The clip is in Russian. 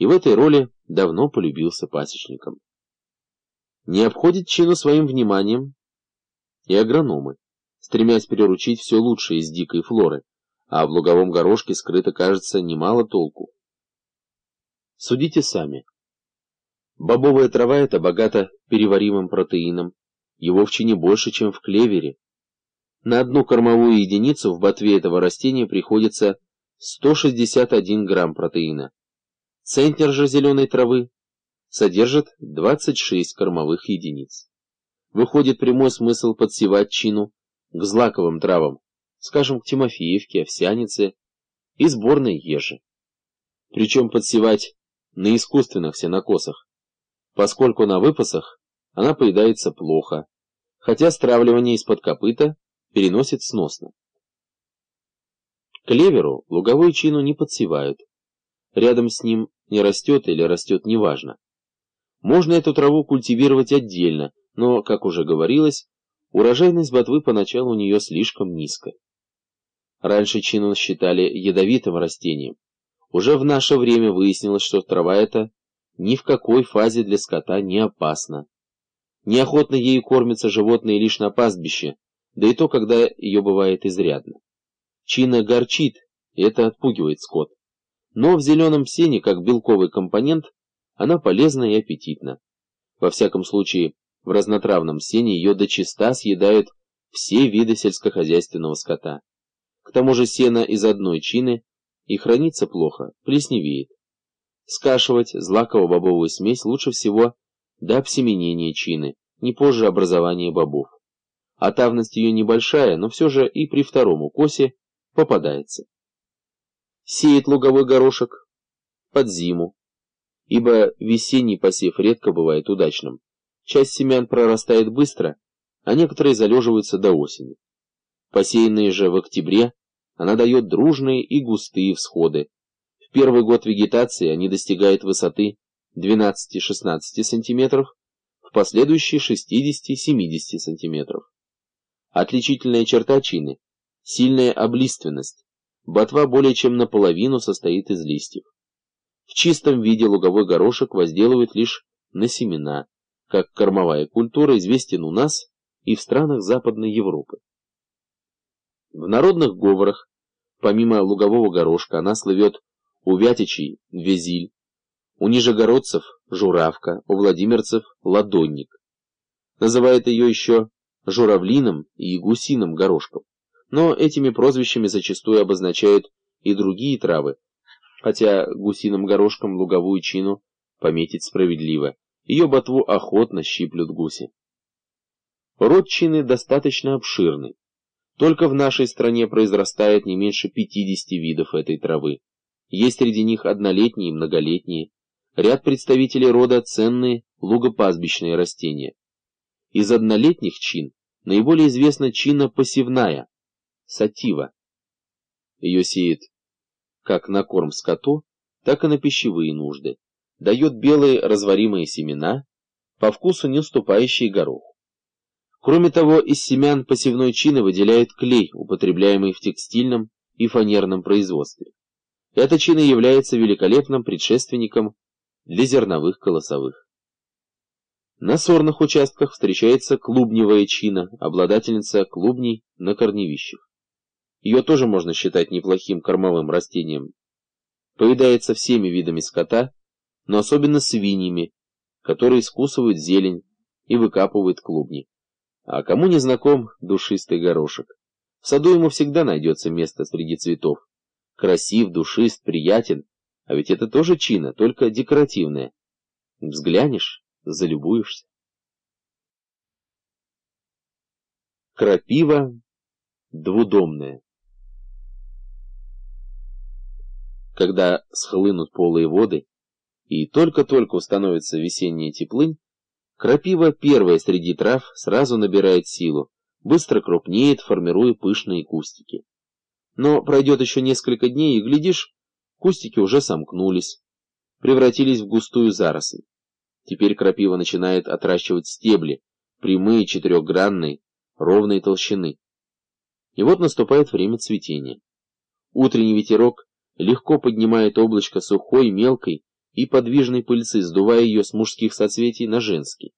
и в этой роли давно полюбился пасечникам. Не обходит чину своим вниманием и агрономы, стремясь переручить все лучшее из дикой флоры, а в луговом горошке скрыто, кажется, немало толку. Судите сами. Бобовая трава – это богата переваримым протеином, его в чине больше, чем в клевере. На одну кормовую единицу в ботве этого растения приходится 161 грамм протеина. Центнер же зеленой травы содержит 26 кормовых единиц. Выходит прямой смысл подсевать чину к злаковым травам, скажем, к Тимофеевке, овсянице и сборной ежи. Причем подсевать на искусственных сенокосах, поскольку на выпасах она поедается плохо, хотя стравливание из-под копыта переносит сносно. Клеверу луговую чину не подсевают. Рядом с ним не растет или растет неважно. Можно эту траву культивировать отдельно, но, как уже говорилось, урожайность ботвы поначалу у нее слишком низкая. Раньше чину считали ядовитым растением. Уже в наше время выяснилось, что трава эта ни в какой фазе для скота не опасна. Неохотно ею кормятся животные лишь на пастбище, да и то, когда ее бывает изрядно. Чина горчит, и это отпугивает скот. Но в зеленом сене, как белковый компонент, она полезна и аппетитна. Во всяком случае, в разнотравном сене ее дочиста съедают все виды сельскохозяйственного скота. К тому же сено из одной чины и хранится плохо, плесневеет. Скашивать злаково-бобовую смесь лучше всего до обсеменения чины, не позже образования бобов. А тавность ее небольшая, но все же и при втором укосе попадается. Сеет луговой горошек под зиму, ибо весенний посев редко бывает удачным. Часть семян прорастает быстро, а некоторые залеживаются до осени. Посеянные же в октябре, она дает дружные и густые всходы. В первый год вегетации они достигают высоты 12-16 см, в последующие 60-70 см. Отличительная черта чины – сильная облиственность. Ботва более чем наполовину состоит из листьев. В чистом виде луговой горошек возделывают лишь на семена, как кормовая культура известен у нас и в странах Западной Европы. В народных говорах, помимо лугового горошка, она слывет у вятичей – везиль, у нижегородцев – журавка, у владимирцев – ладонник. Называет ее еще журавлиным и гусиным горошком. Но этими прозвищами зачастую обозначают и другие травы, хотя гусиным горошком луговую чину пометить справедливо. Ее ботву охотно щиплют гуси. Род чины достаточно обширный. Только в нашей стране произрастает не меньше 50 видов этой травы. Есть среди них однолетние и многолетние. Ряд представителей рода ценные лугопастбищные растения. Из однолетних чин наиболее известна чина посевная, сатива. Ее сеет как на корм скоту, так и на пищевые нужды. Дает белые разваримые семена, по вкусу не уступающие гороху. Кроме того, из семян посевной чины выделяют клей, употребляемый в текстильном и фанерном производстве. Эта чина является великолепным предшественником для зерновых колосовых. На сорных участках встречается клубневая чина, обладательница клубней на корневищах. Ее тоже можно считать неплохим кормовым растением. Поедается всеми видами скота, но особенно свиньями, которые скусывают зелень и выкапывают клубни. А кому не знаком душистый горошек? В саду ему всегда найдется место среди цветов. Красив, душист, приятен, а ведь это тоже чина, только декоративная. Взглянешь залюбуешься. Крапива двудомная. Когда схлынут полые воды и только-только установится весенняя теплынь, крапива, первая среди трав, сразу набирает силу, быстро крупнеет, формируя пышные кустики. Но пройдет еще несколько дней, и, глядишь, кустики уже сомкнулись, превратились в густую заросль. Теперь крапива начинает отращивать стебли, прямые, четырехгранные, ровной толщины. И вот наступает время цветения. Утренний ветерок легко поднимает облачко сухой, мелкой, и подвижной пыльцы, сдувая ее с мужских соцветий на женские.